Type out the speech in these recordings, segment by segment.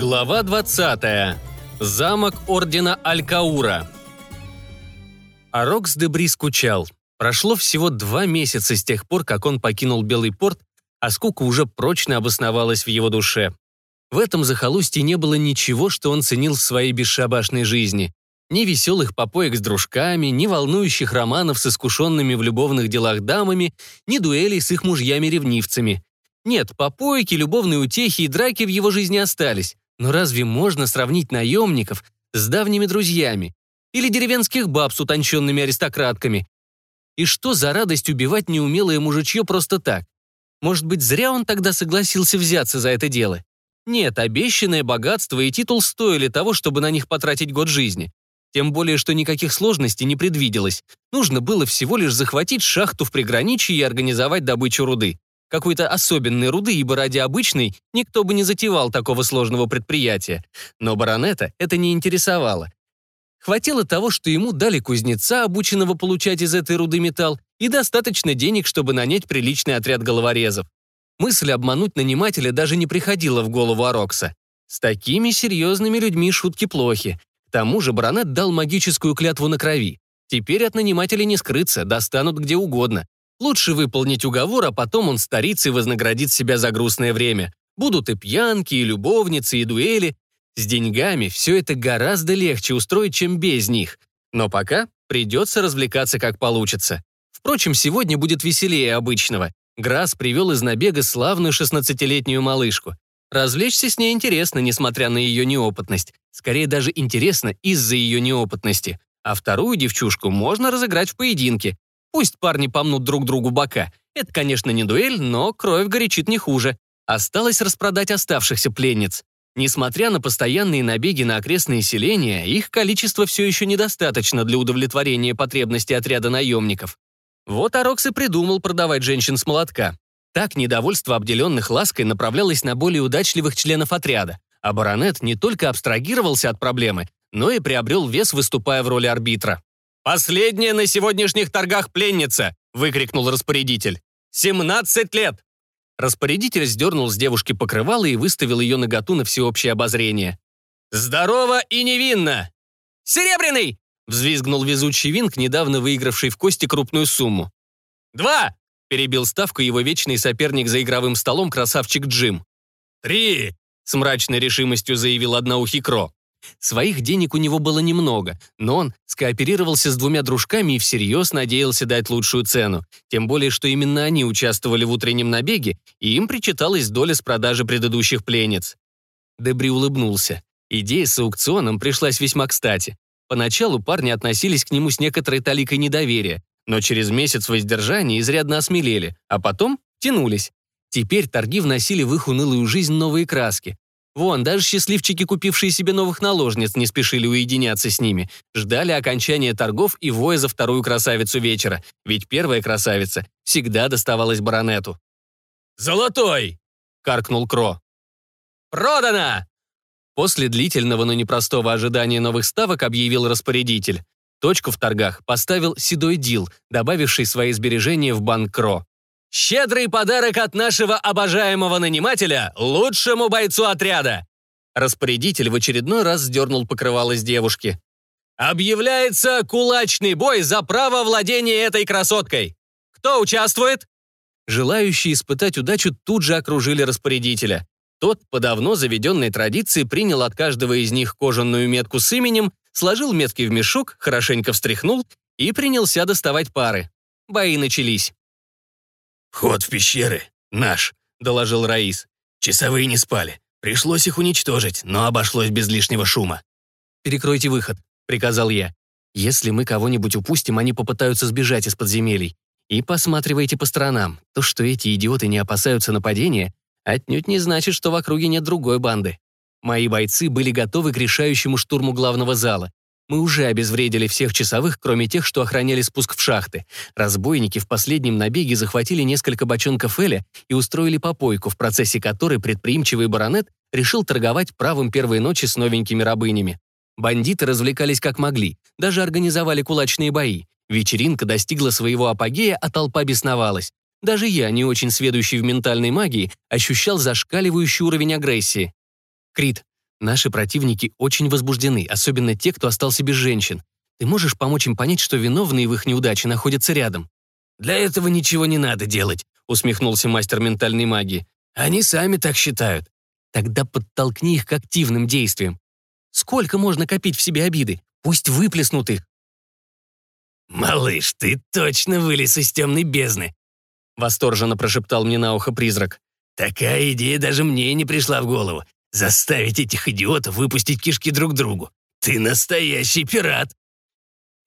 Глава 20. Замок Ордена Алькаура. Арокс Дебри скучал. Прошло всего два месяца с тех пор, как он покинул Белый порт, а скука уже прочно обосновалась в его душе. В этом захолустье не было ничего, что он ценил в своей бесшабашной жизни. Ни веселых попоек с дружками, ни волнующих романов с искушенными в любовных делах дамами, ни дуэлей с их мужьями-ревнивцами. Нет, попойки, любовные утехи и драки в его жизни остались. Но разве можно сравнить наемников с давними друзьями? Или деревенских баб с утонченными аристократками? И что за радость убивать неумелое мужичье просто так? Может быть, зря он тогда согласился взяться за это дело? Нет, обещанное богатство и титул стоили того, чтобы на них потратить год жизни. Тем более, что никаких сложностей не предвиделось. Нужно было всего лишь захватить шахту в приграничье и организовать добычу руды какой-то особенной руды, ибо ради обычной никто бы не затевал такого сложного предприятия. Но баронета это не интересовало. Хватило того, что ему дали кузнеца, обученного получать из этой руды металл, и достаточно денег, чтобы нанять приличный отряд головорезов. Мысль обмануть нанимателя даже не приходила в голову Арокса. С такими серьезными людьми шутки плохи. К тому же баронет дал магическую клятву на крови. Теперь от нанимателя не скрыться, достанут где угодно. Лучше выполнить уговор, а потом он старится и вознаградит себя за грустное время. Будут и пьянки, и любовницы, и дуэли. С деньгами все это гораздо легче устроить, чем без них. Но пока придется развлекаться как получится. Впрочем, сегодня будет веселее обычного. Грасс привел из набега славную 16-летнюю малышку. Развлечься с ней интересно, несмотря на ее неопытность. Скорее даже интересно из-за ее неопытности. А вторую девчушку можно разыграть в поединке. Пусть парни помнут друг другу бока. Это, конечно, не дуэль, но кровь горячит не хуже. Осталось распродать оставшихся пленниц. Несмотря на постоянные набеги на окрестные селения, их количество все еще недостаточно для удовлетворения потребностей отряда наемников. Вот Арокс и придумал продавать женщин с молотка. Так недовольство обделенных лаской направлялось на более удачливых членов отряда, а баронет не только абстрагировался от проблемы, но и приобрел вес, выступая в роли арбитра. «Последняя на сегодняшних торгах пленница!» — выкрикнул распорядитель. «Семнадцать лет!» Распорядитель сдернул с девушки покрывало и выставил ее наготу на всеобщее обозрение. «Здорово и невинно!» «Серебряный!» — взвизгнул везучий Винг, недавно выигравший в кости крупную сумму. «Два!» — перебил ставку его вечный соперник за игровым столом красавчик Джим. «Три!» — с мрачной решимостью заявил одноухий Кро. Своих денег у него было немного, но он скооперировался с двумя дружками и всерьез надеялся дать лучшую цену. Тем более, что именно они участвовали в утреннем набеге, и им причиталась доля с продажи предыдущих пленниц. Дебри улыбнулся. Идея с аукционом пришлась весьма кстати. Поначалу парни относились к нему с некоторой таликой недоверия, но через месяц воздержания изрядно осмелели, а потом тянулись. Теперь торги вносили в их унылую жизнь новые краски. Вон, даже счастливчики, купившие себе новых наложниц, не спешили уединяться с ними. Ждали окончания торгов и воя за вторую красавицу вечера, ведь первая красавица всегда доставалась баронету. «Золотой!» — каркнул Кро. «Продано!» После длительного, но непростого ожидания новых ставок объявил распорядитель. Точку в торгах поставил седой Дил, добавивший свои сбережения в банк Кро. Щедрый подарок от нашего обожаемого нанимателя лучшему бойцу отряда!» Распорядитель в очередной раз сдернул покрывало с девушки. «Объявляется кулачный бой за право владения этой красоткой! Кто участвует?» Желающие испытать удачу тут же окружили распорядителя. Тот, по давно заведенной традиции, принял от каждого из них кожаную метку с именем, сложил метки в мешок, хорошенько встряхнул и принялся доставать пары. Бои начались. «Вход в пещеры наш», — доложил Раис. «Часовые не спали. Пришлось их уничтожить, но обошлось без лишнего шума». «Перекройте выход», — приказал я. «Если мы кого-нибудь упустим, они попытаются сбежать из подземелий. И посматривайте по сторонам. То, что эти идиоты не опасаются нападения, отнюдь не значит, что в округе нет другой банды. Мои бойцы были готовы к решающему штурму главного зала. Мы уже обезвредили всех часовых, кроме тех, что охраняли спуск в шахты. Разбойники в последнем набеге захватили несколько бочонков Эля и устроили попойку, в процессе которой предприимчивый баронет решил торговать правом первой ночи с новенькими рабынями. Бандиты развлекались как могли, даже организовали кулачные бои. Вечеринка достигла своего апогея, а толпа бесновалась. Даже я, не очень сведущий в ментальной магии, ощущал зашкаливающий уровень агрессии. «Крит, Наши противники очень возбуждены, особенно те, кто остался без женщин. Ты можешь помочь им понять, что виновные в их неудаче находятся рядом?» «Для этого ничего не надо делать», — усмехнулся мастер ментальной магии. «Они сами так считают». «Тогда подтолкни их к активным действиям. Сколько можно копить в себе обиды? Пусть выплеснут их». «Малыш, ты точно вылез из темной бездны», — восторженно прошептал мне на ухо призрак. «Такая идея даже мне не пришла в голову. Заставить этих идиотов выпустить кишки друг другу. Ты настоящий пират!»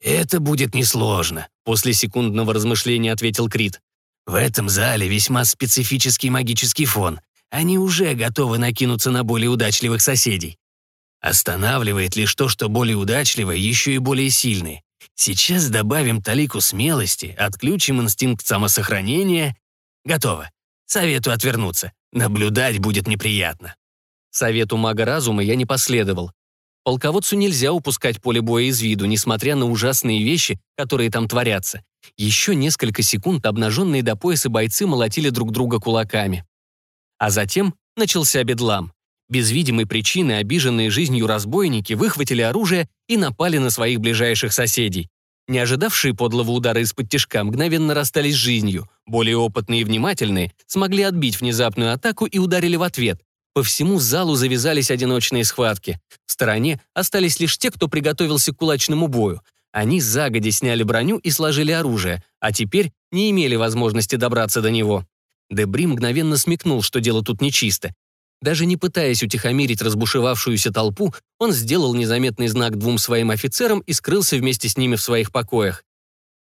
«Это будет несложно», — после секундного размышления ответил Крит. «В этом зале весьма специфический магический фон. Они уже готовы накинуться на более удачливых соседей. Останавливает лишь то, что более удачливые еще и более сильные. Сейчас добавим талику смелости, отключим инстинкт самосохранения. Готово. Советую отвернуться. Наблюдать будет неприятно. Совету мага разума я не последовал. Полководцу нельзя упускать поле боя из виду, несмотря на ужасные вещи, которые там творятся. Еще несколько секунд обнаженные до пояса бойцы молотили друг друга кулаками. А затем начался бедлам. Без видимой причины обиженные жизнью разбойники выхватили оружие и напали на своих ближайших соседей. Не ожидавшие подлого удара из-под тишка мгновенно расстались с жизнью. Более опытные и внимательные смогли отбить внезапную атаку и ударили в ответ, по всему залу завязались одиночные схватки. В стороне остались лишь те, кто приготовился к кулачному бою. Они загоди сняли броню и сложили оружие, а теперь не имели возможности добраться до него. Дебри мгновенно смекнул, что дело тут нечисто. Даже не пытаясь утихомирить разбушевавшуюся толпу, он сделал незаметный знак двум своим офицерам и скрылся вместе с ними в своих покоях.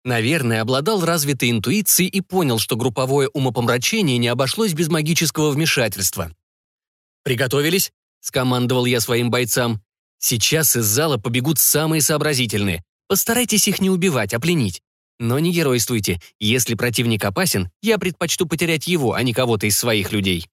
Наверное, обладал развитой интуицией и понял, что групповое умопомрачение не обошлось без магического вмешательства. «Приготовились?» — скомандовал я своим бойцам. «Сейчас из зала побегут самые сообразительные. Постарайтесь их не убивать, а пленить. Но не геройствуйте. Если противник опасен, я предпочту потерять его, а не кого-то из своих людей».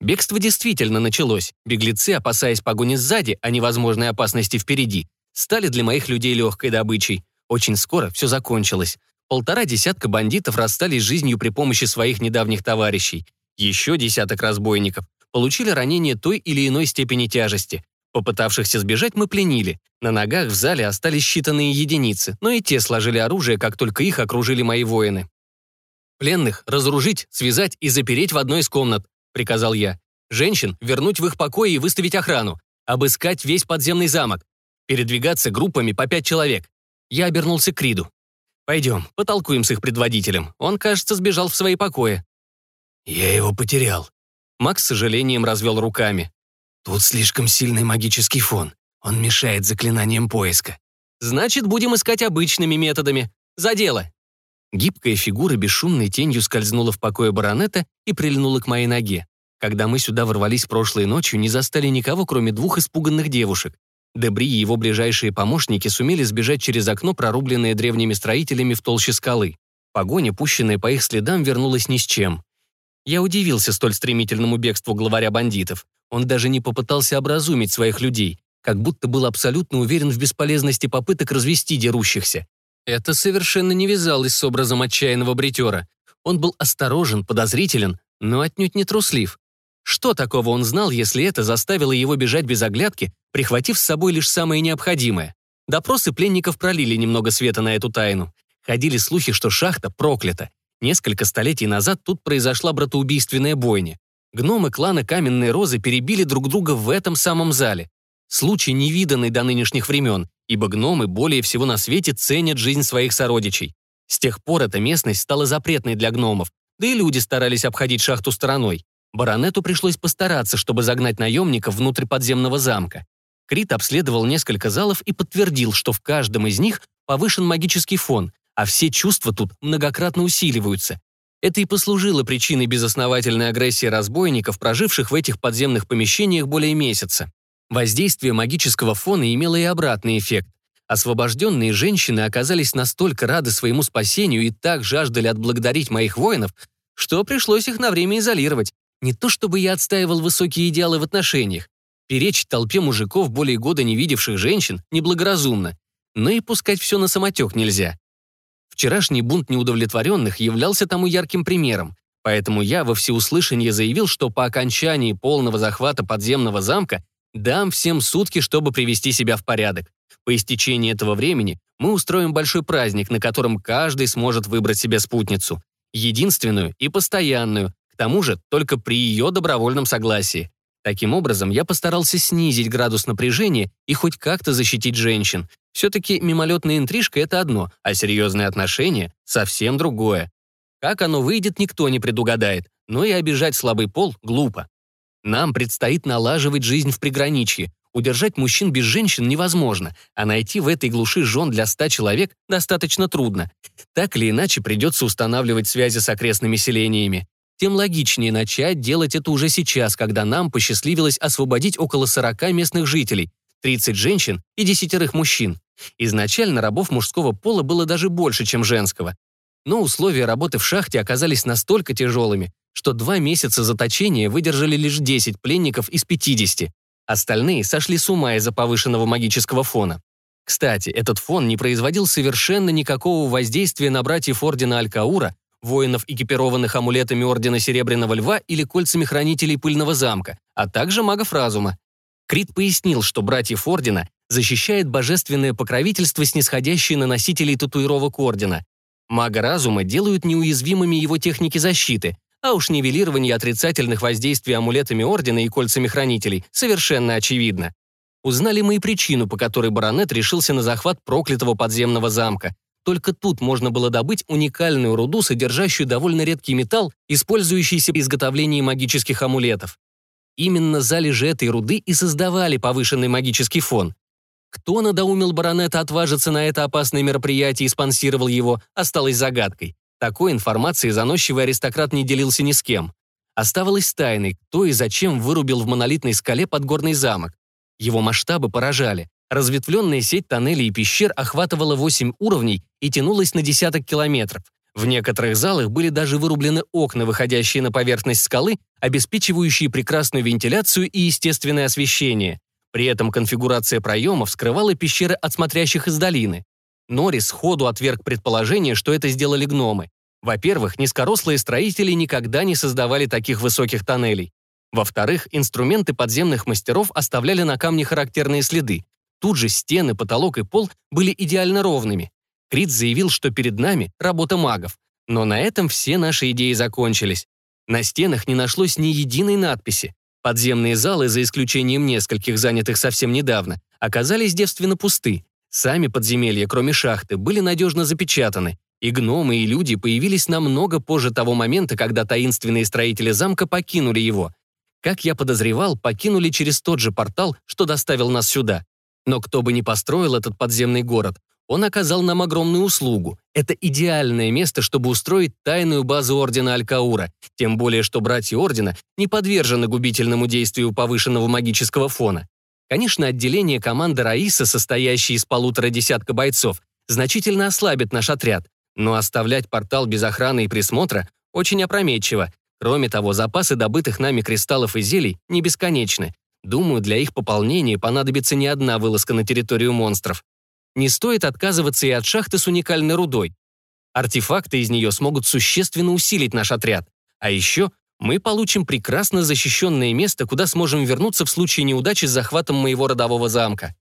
Бегство действительно началось. Беглецы, опасаясь погони сзади, а невозможной опасности впереди, стали для моих людей легкой добычей. Очень скоро все закончилось. Полтора десятка бандитов расстались жизнью при помощи своих недавних товарищей. Еще десяток разбойников получили ранения той или иной степени тяжести. Попытавшихся сбежать мы пленили. На ногах в зале остались считанные единицы, но и те сложили оружие, как только их окружили мои воины. «Пленных разоружить, связать и запереть в одной из комнат», — приказал я. «Женщин вернуть в их покои и выставить охрану. Обыскать весь подземный замок. Передвигаться группами по пять человек». Я обернулся к Риду. «Пойдем, потолкуем с их предводителем. Он, кажется, сбежал в свои покои». «Я его потерял», Макс с сожалением развел руками. «Тут слишком сильный магический фон. Он мешает заклинаниям поиска». «Значит, будем искать обычными методами. За дело!» Гибкая фигура бесшумной тенью скользнула в покое баронета и прильнула к моей ноге. Когда мы сюда ворвались прошлой ночью, не застали никого, кроме двух испуганных девушек. Дебри и его ближайшие помощники сумели сбежать через окно, прорубленное древними строителями в толще скалы. Погоня, пущенная по их следам, вернулась ни с чем. Я удивился столь стремительному бегству главаря бандитов. Он даже не попытался образумить своих людей, как будто был абсолютно уверен в бесполезности попыток развести дерущихся. Это совершенно не вязалось с образом отчаянного бритера. Он был осторожен, подозрителен, но отнюдь не труслив. Что такого он знал, если это заставило его бежать без оглядки, прихватив с собой лишь самое необходимое? Допросы пленников пролили немного света на эту тайну. Ходили слухи, что шахта проклята, Несколько столетий назад тут произошла братоубийственная бойня. Гномы клана Каменной Розы перебили друг друга в этом самом зале. Случай невиданный до нынешних времен, ибо гномы более всего на свете ценят жизнь своих сородичей. С тех пор эта местность стала запретной для гномов, да и люди старались обходить шахту стороной. Баронету пришлось постараться, чтобы загнать наемников внутрь подземного замка. Крит обследовал несколько залов и подтвердил, что в каждом из них повышен магический фон, а все чувства тут многократно усиливаются. Это и послужило причиной безосновательной агрессии разбойников, проживших в этих подземных помещениях более месяца. Воздействие магического фона имело и обратный эффект. Освобожденные женщины оказались настолько рады своему спасению и так жаждали отблагодарить моих воинов, что пришлось их на время изолировать. Не то чтобы я отстаивал высокие идеалы в отношениях. Перечить толпе мужиков, более года не видевших женщин, неблагоразумно. Но и пускать все на самотек нельзя. Вчерашний бунт неудовлетворенных являлся тому ярким примером, поэтому я во всеуслышание заявил, что по окончании полного захвата подземного замка Дам всем сутки, чтобы привести себя в порядок. По истечении этого времени мы устроим большой праздник, на котором каждый сможет выбрать себе спутницу. Единственную и постоянную, к тому же только при ее добровольном согласии. Таким образом, я постарался снизить градус напряжения и хоть как-то защитить женщин. Все-таки мимолетная интрижка — это одно, а серьезные отношения — совсем другое. Как оно выйдет, никто не предугадает, но и обижать слабый пол глупо. Нам предстоит налаживать жизнь в приграничье. Удержать мужчин без женщин невозможно, а найти в этой глуши жен для ста человек достаточно трудно. Так или иначе придется устанавливать связи с окрестными селениями. Тем логичнее начать делать это уже сейчас, когда нам посчастливилось освободить около 40 местных жителей, 30 женщин и десятерых мужчин. Изначально рабов мужского пола было даже больше, чем женского. Но условия работы в шахте оказались настолько тяжелыми, что два месяца заточения выдержали лишь 10 пленников из 50. Остальные сошли с ума из-за повышенного магического фона. Кстати, этот фон не производил совершенно никакого воздействия на братьев Ордена Алькаура, воинов, экипированных амулетами Ордена Серебряного Льва или кольцами хранителей Пыльного замка, а также магов разума. Крит пояснил, что братьев Ордена защищает божественное покровительство, снисходящее на носителей татуировок Ордена. Мага разума делают неуязвимыми его техники защиты, а уж нивелирование отрицательных воздействий амулетами Ордена и кольцами хранителей совершенно очевидно. Узнали мы и причину, по которой баронет решился на захват проклятого подземного замка. Только тут можно было добыть уникальную руду, содержащую довольно редкий металл, использующийся при изготовлении магических амулетов. Именно залежи этой руды и создавали повышенный магический фон. Кто надоумил баронета отважиться на это опасное мероприятие и спонсировал его, осталось загадкой. Такой информацией заносчивый аристократ не делился ни с кем. Оставалось тайной, кто и зачем вырубил в монолитной скале подгорный замок. Его масштабы поражали. Разветвленная сеть тоннелей и пещер охватывала 8 уровней и тянулась на десяток километров. В некоторых залах были даже вырублены окна, выходящие на поверхность скалы, обеспечивающие прекрасную вентиляцию и естественное освещение. При этом конфигурация проемов скрывала пещеры от смотрящих из долины. Норрис сходу отверг предположение, что это сделали гномы. Во-первых, низкорослые строители никогда не создавали таких высоких тоннелей. Во-вторых, инструменты подземных мастеров оставляли на камне характерные следы. Тут же стены, потолок и пол были идеально ровными. Крит заявил, что перед нами работа магов. Но на этом все наши идеи закончились. На стенах не нашлось ни единой надписи. Подземные залы, за исключением нескольких, занятых совсем недавно, оказались девственно пусты. Сами подземелья, кроме шахты, были надежно запечатаны, и гномы и люди появились намного позже того момента, когда таинственные строители замка покинули его. Как я подозревал, покинули через тот же портал, что доставил нас сюда. Но кто бы ни построил этот подземный город, он оказал нам огромную услугу. Это идеальное место, чтобы устроить тайную базу Ордена Алькаура, тем более, что братья Ордена не подвержены губительному действию повышенного магического фона. Конечно, отделение команды Раиса, состоящее из полутора десятка бойцов, значительно ослабит наш отряд, но оставлять портал без охраны и присмотра очень опрометчиво. Кроме того, запасы добытых нами кристаллов и зелий не бесконечны, Думаю, для их пополнения понадобится не одна вылазка на территорию монстров. Не стоит отказываться и от шахты с уникальной рудой. Артефакты из нее смогут существенно усилить наш отряд. А еще мы получим прекрасно защищенное место, куда сможем вернуться в случае неудачи с захватом моего родового замка.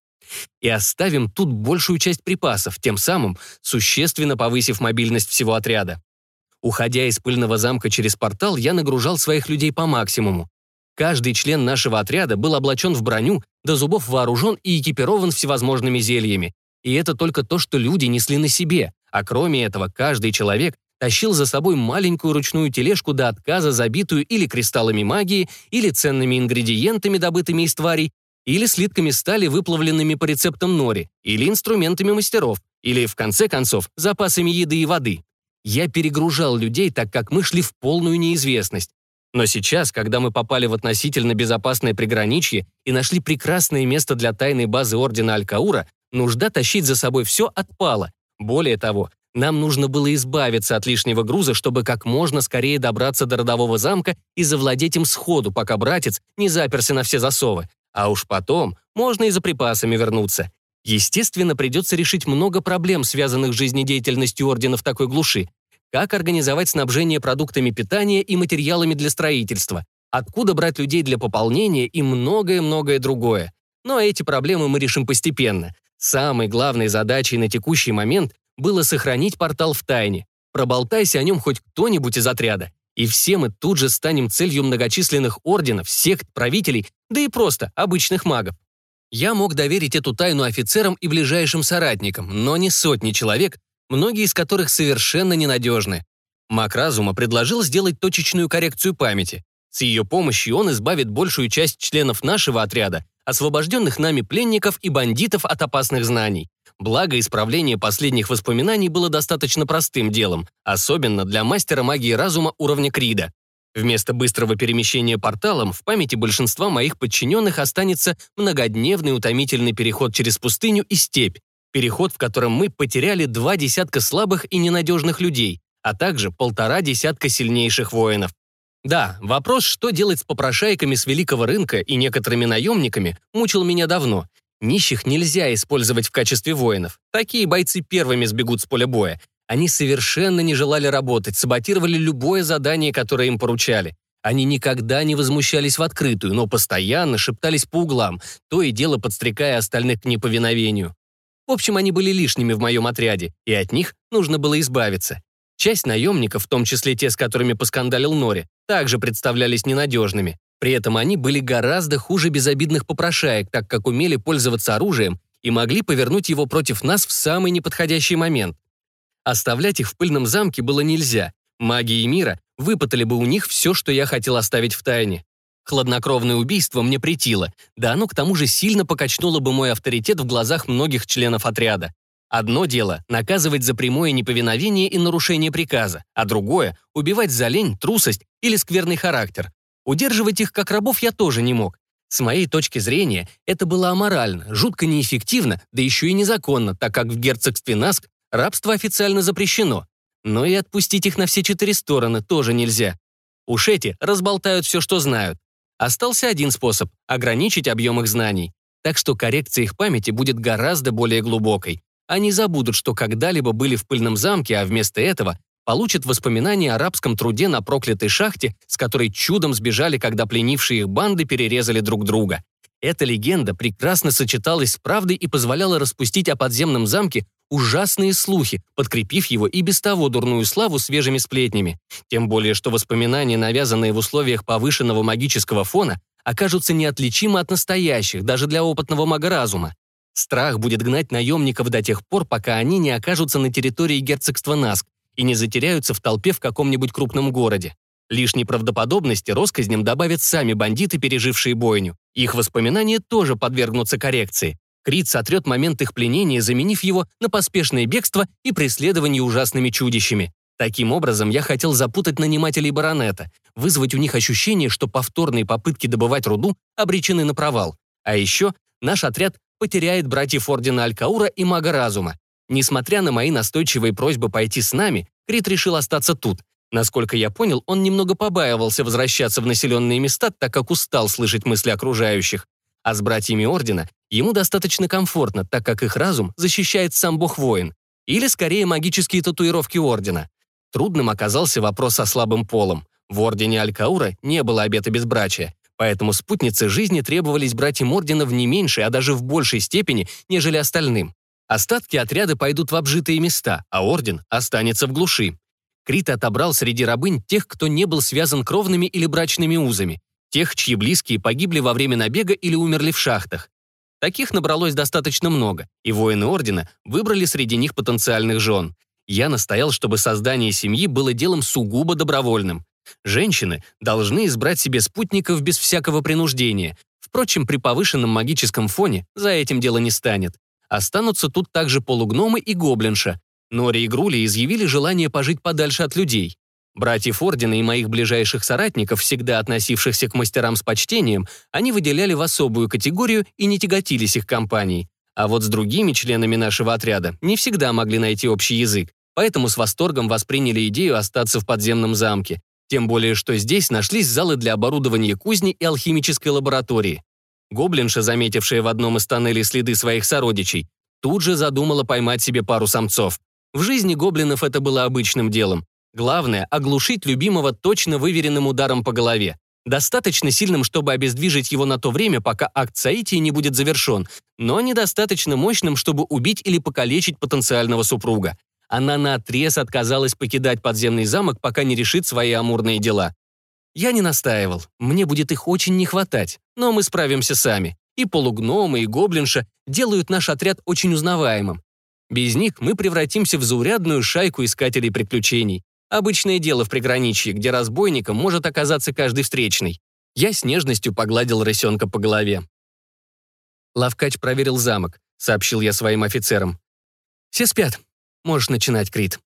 И оставим тут большую часть припасов, тем самым существенно повысив мобильность всего отряда. Уходя из пыльного замка через портал, я нагружал своих людей по максимуму. Каждый член нашего отряда был облачен в броню, до зубов вооружен и экипирован всевозможными зельями. И это только то, что люди несли на себе, а кроме этого каждый человек тащил за собой маленькую ручную тележку до отказа, забитую или кристаллами магии, или ценными ингредиентами, добытыми из тварей, или слитками стали, выплавленными по рецептам Нори, или инструментами мастеров, или, в конце концов, запасами еды и воды. Я перегружал людей, так как мы шли в полную неизвестность. Но сейчас, когда мы попали в относительно безопасное приграничье и нашли прекрасное место для тайной базы Ордена Алькаура, нужда тащить за собой все отпала. Более того, нам нужно было избавиться от лишнего груза, чтобы как можно скорее добраться до родового замка и завладеть им сходу, пока братец не заперся на все засовы. А уж потом можно и за припасами вернуться. Естественно, придется решить много проблем, связанных с жизнедеятельностью Ордена в такой глуши, как организовать снабжение продуктами питания и материалами для строительства, Откуда брать людей для пополнения и многое-многое другое. Но эти проблемы мы решим постепенно. Самой главной задачей на текущий момент было сохранить портал в тайне. Проболтайся о нем хоть кто-нибудь из отряда, и все мы тут же станем целью многочисленных орденов, сект, правителей, да и просто обычных магов. Я мог доверить эту тайну офицерам и ближайшим соратникам, но не сотни человек, многие из которых совершенно ненадежны. Маг разума предложил сделать точечную коррекцию памяти. С ее помощью он избавит большую часть членов нашего отряда, освобожденных нами пленников и бандитов от опасных знаний. Благо, исправление последних воспоминаний было достаточно простым делом, особенно для мастера магии разума уровня Крида. Вместо быстрого перемещения порталом в памяти большинства моих подчиненных останется многодневный утомительный переход через пустыню и степь, переход, в котором мы потеряли два десятка слабых и ненадежных людей, а также полтора десятка сильнейших воинов. Да, вопрос, что делать с попрошайками с великого рынка и некоторыми наемниками, мучил меня давно. Нищих нельзя использовать в качестве воинов. Такие бойцы первыми сбегут с поля боя, они совершенно не желали работать, саботировали любое задание, которое им поручали. Они никогда не возмущались в открытую, но постоянно шептались по углам, то и дело подстрекая остальных к неповиновению. В общем, они были лишними в моем отряде, и от них нужно было избавиться. Часть наемников, в том числе те, с которыми поскандалил Нори, также представлялись ненадежными. При этом они были гораздо хуже безобидных попрошаек, так как умели пользоваться оружием и могли повернуть его против нас в самый неподходящий момент. Оставлять их в пыльном замке было нельзя. Маги мира выпытали бы у них все, что я хотел оставить в тайне. Хладнокровное убийство мне претило, да оно к тому же сильно покачнуло бы мой авторитет в глазах многих членов отряда. Одно дело — наказывать за прямое неповиновение и нарушение приказа, а другое — убивать за лень, трусость или скверный характер. Удерживать их как рабов я тоже не мог. С моей точки зрения, это было аморально, жутко неэффективно, да еще и незаконно, так как в герцогстве Наск Рабство официально запрещено, но и отпустить их на все четыре стороны тоже нельзя. Уж эти разболтают все, что знают. Остался один способ — ограничить объем их знаний. Так что коррекция их памяти будет гораздо более глубокой. Они забудут, что когда-либо были в пыльном замке, а вместо этого получат воспоминания о арабском труде на проклятой шахте, с которой чудом сбежали, когда пленившие их банды перерезали друг друга. Эта легенда прекрасно сочеталась с правдой и позволяла распустить о подземном замке ужасные слухи, подкрепив его и без того дурную славу свежими сплетнями. Тем более, что воспоминания, навязанные в условиях повышенного магического фона, окажутся неотличимы от настоящих, даже для опытного мага разума. Страх будет гнать наемников до тех пор, пока они не окажутся на территории герцогства Наск и не затеряются в толпе в каком-нибудь крупном городе. Лишней правдоподобности россказням добавят сами бандиты, пережившие бойню. Их воспоминания тоже подвергнутся коррекции. Крит сотрет момент их пленения, заменив его на поспешное бегство и преследование ужасными чудищами. Таким образом, я хотел запутать нанимателей баронета, вызвать у них ощущение, что повторные попытки добывать руду обречены на провал. А еще наш отряд потеряет братьев Ордена Алькаура и Мага Разума. Несмотря на мои настойчивые просьбы пойти с нами, Крит решил остаться тут. Насколько я понял, он немного побаивался возвращаться в населенные места, так как устал слышать мысли окружающих. А с братьями Ордена ему достаточно комфортно, так как их разум защищает сам бог-воин. Или, скорее, магические татуировки Ордена. Трудным оказался вопрос со слабым полом. В Ордене Алькаура не было обета безбрачия, поэтому спутницы жизни требовались братьям Ордена в не меньшей, а даже в большей степени, нежели остальным. Остатки отряда пойдут в обжитые места, а Орден останется в глуши. Крит отобрал среди рабынь тех, кто не был связан кровными или брачными узами, тех, чьи близкие погибли во время набега или умерли в шахтах. Таких набралось достаточно много, и воины Ордена выбрали среди них потенциальных жен. Я настоял, чтобы создание семьи было делом сугубо добровольным. Женщины должны избрать себе спутников без всякого принуждения. Впрочем, при повышенном магическом фоне за этим дело не станет. Останутся тут также полугномы и гоблинша. Нори и Грули изъявили желание пожить подальше от людей. Братьев Ордена и моих ближайших соратников, всегда относившихся к мастерам с почтением, они выделяли в особую категорию и не тяготились их компанией. А вот с другими членами нашего отряда не всегда могли найти общий язык, поэтому с восторгом восприняли идею остаться в подземном замке. Тем более, что здесь нашлись залы для оборудования кузни и алхимической лаборатории. Гоблинша, заметившая в одном из тоннелей следы своих сородичей, тут же задумала поймать себе пару самцов. В жизни гоблинов это было обычным делом. Главное — оглушить любимого точно выверенным ударом по голове. достаточно сильным, чтобы обездвижить его на то время, пока акт соития не будет завершен, но недостаточно мощным, чтобы убить или покалечить потенциального супруга. Она наотрез отказалась покидать подземный замок, пока не решит свои амурные дела. Я не настаивал, мне будет их очень не хватать, но мы справимся сами. И полугномы, и гоблинша делают наш отряд очень узнаваемым. Без них мы превратимся в заурядную шайку искателей приключений. Обычное дело в приграничье, где разбойником может оказаться каждый встречный. Я с нежностью погладил рысенка по голове. Лавкач проверил замок, сообщил я своим офицерам. «Все спят. Можешь начинать, Крит».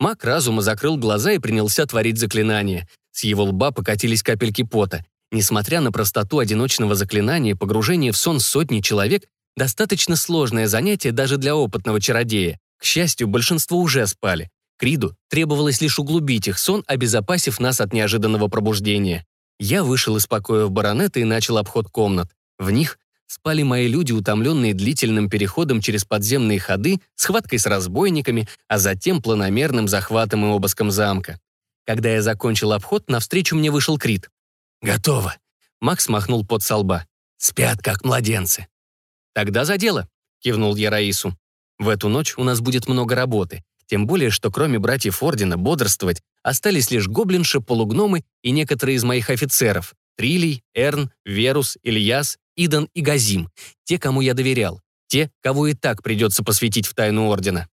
Маг разума закрыл глаза и принялся творить заклинание. С его лба покатились капельки пота. Несмотря на простоту одиночного заклинания, погружение в сон сотни человек – достаточно сложное занятие даже для опытного чародея. К счастью, большинство уже спали. Криду требовалось лишь углубить их сон, обезопасив нас от неожиданного пробуждения. Я вышел из покоя в баронета и начал обход комнат. В них спали мои люди, утомленные длительным переходом через подземные ходы, схваткой с разбойниками, а затем планомерным захватом и обыском замка. Когда я закончил обход, навстречу мне вышел Крит. «Готово». Макс махнул под со лба. «Спят, как младенцы». «Тогда за дело», — кивнул я Раису. «В эту ночь у нас будет много работы, тем более, что кроме братьев Ордена бодрствовать остались лишь гоблинши, полугномы и некоторые из моих офицеров — Трилий, Эрн, Верус, Ильяс, Идан и Газим, те, кому я доверял, те, кого и так придется посвятить в тайну Ордена.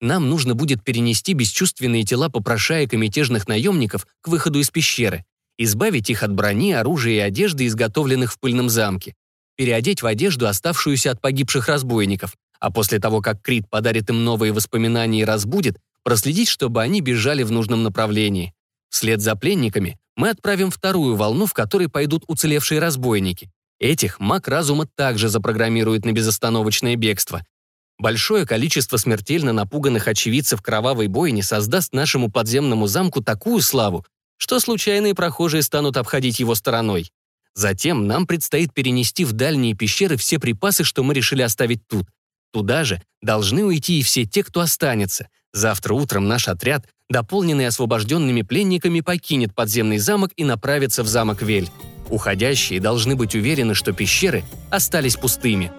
Нам нужно будет перенести бесчувственные тела попрошаек и мятежных наемников к выходу из пещеры, избавить их от брони, оружия и одежды, изготовленных в пыльном замке, переодеть в одежду, оставшуюся от погибших разбойников, а после того, как Крит подарит им новые воспоминания и разбудит, проследить, чтобы они бежали в нужном направлении. Вслед за пленниками мы отправим вторую волну, в которой пойдут уцелевшие разбойники. Этих маг разума также запрограммирует на безостановочное бегство. Большое количество смертельно напуганных очевидцев кровавой бойни создаст нашему подземному замку такую славу, что случайные прохожие станут обходить его стороной. Затем нам предстоит перенести в дальние пещеры все припасы, что мы решили оставить тут. Туда же должны уйти и все те, кто останется. Завтра утром наш отряд, дополненный освобожденными пленниками, покинет подземный замок и направится в замок Вель. Уходящие должны быть уверены, что пещеры остались пустыми.